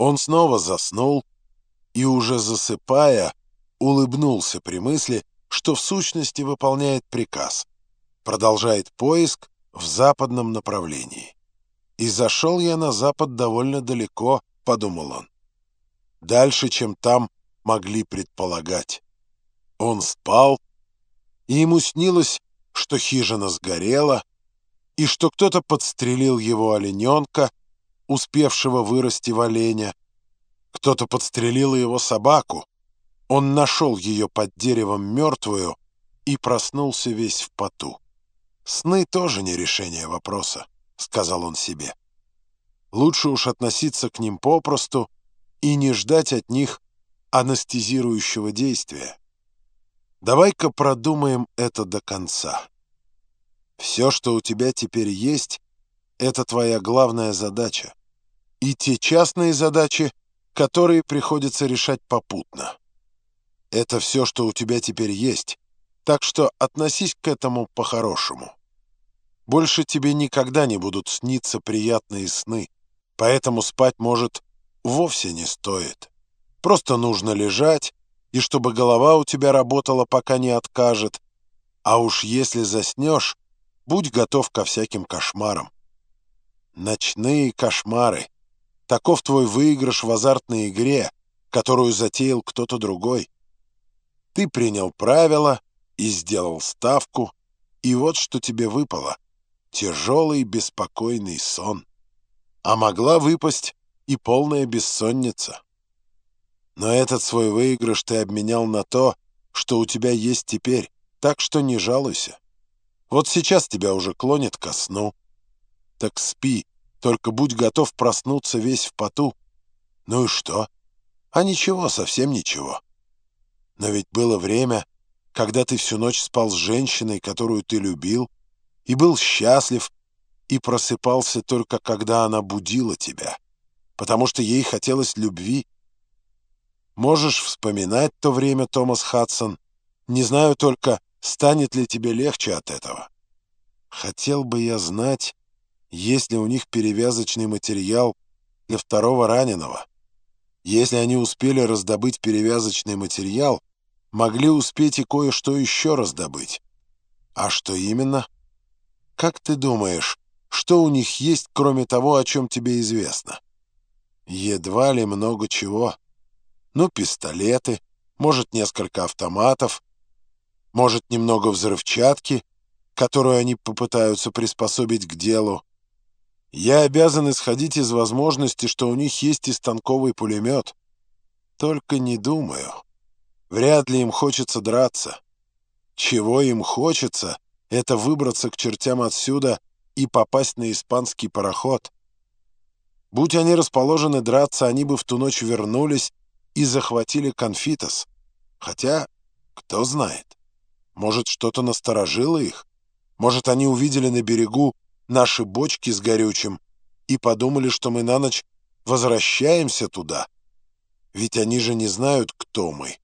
Он снова заснул и, уже засыпая, улыбнулся при мысли, что в сущности выполняет приказ, продолжает поиск в западном направлении. «И зашел я на запад довольно далеко», — подумал он. «Дальше, чем там могли предполагать». Он спал, и ему снилось, что хижина сгорела, и что кто-то подстрелил его олененка, успевшего вырасти в оленя. Кто-то подстрелил его собаку. Он нашел ее под деревом мертвую и проснулся весь в поту. «Сны тоже не решение вопроса», — сказал он себе. «Лучше уж относиться к ним попросту и не ждать от них анестезирующего действия. Давай-ка продумаем это до конца. Все, что у тебя теперь есть, это твоя главная задача. И те частные задачи, которые приходится решать попутно. Это все, что у тебя теперь есть, так что относись к этому по-хорошему. Больше тебе никогда не будут сниться приятные сны, поэтому спать, может, вовсе не стоит. Просто нужно лежать, и чтобы голова у тебя работала, пока не откажет. А уж если заснешь, будь готов ко всяким кошмарам. Ночные кошмары. Таков твой выигрыш в азартной игре, которую затеял кто-то другой. Ты принял правила и сделал ставку, и вот что тебе выпало — тяжелый беспокойный сон. А могла выпасть и полная бессонница. Но этот свой выигрыш ты обменял на то, что у тебя есть теперь, так что не жалуйся. Вот сейчас тебя уже клонит ко сну. Так спи, только будь готов проснуться весь в поту. Ну и что? А ничего, совсем ничего. Но ведь было время, когда ты всю ночь спал с женщиной, которую ты любил, и был счастлив, и просыпался только когда она будила тебя, потому что ей хотелось любви, Можешь вспоминать то время, Томас Хадсон. Не знаю только, станет ли тебе легче от этого. Хотел бы я знать, есть ли у них перевязочный материал для второго раненого. Если они успели раздобыть перевязочный материал, могли успеть и кое-что еще раздобыть. А что именно? Как ты думаешь, что у них есть, кроме того, о чем тебе известно? Едва ли много чего ну, пистолеты, может, несколько автоматов, может, немного взрывчатки, которую они попытаются приспособить к делу. Я обязан исходить из возможности, что у них есть и станковый пулемет. Только не думаю. Вряд ли им хочется драться. Чего им хочется, это выбраться к чертям отсюда и попасть на испанский пароход. Будь они расположены драться, они бы в ту ночь вернулись и захватили Конфитос. Хотя, кто знает, может, что-то насторожило их? Может, они увидели на берегу наши бочки с горючим и подумали, что мы на ночь возвращаемся туда? Ведь они же не знают, кто мы.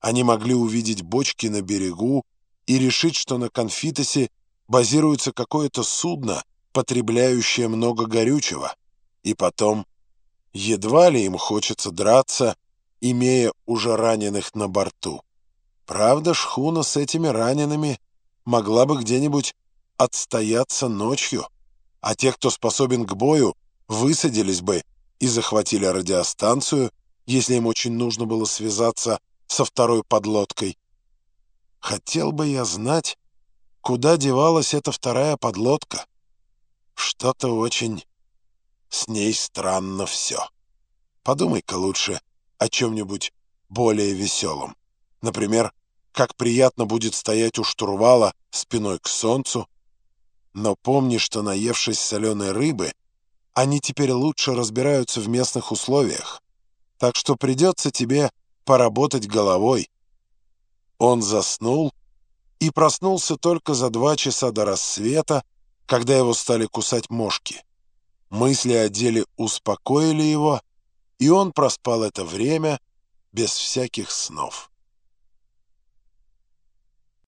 Они могли увидеть бочки на берегу и решить, что на Конфитосе базируется какое-то судно, потребляющее много горючего. И потом, едва ли им хочется драться имея уже раненых на борту. Правда, шхуна с этими ранеными могла бы где-нибудь отстояться ночью, а те, кто способен к бою, высадились бы и захватили радиостанцию, если им очень нужно было связаться со второй подлодкой. Хотел бы я знать, куда девалась эта вторая подлодка. Что-то очень с ней странно все. Подумай-ка лучше — о чем-нибудь более веселом. Например, как приятно будет стоять у штурвала спиной к солнцу. Но помни, что, наевшись соленой рыбы, они теперь лучше разбираются в местных условиях. Так что придется тебе поработать головой. Он заснул и проснулся только за два часа до рассвета, когда его стали кусать мошки. Мысли о деле успокоили его, и он проспал это время без всяких снов.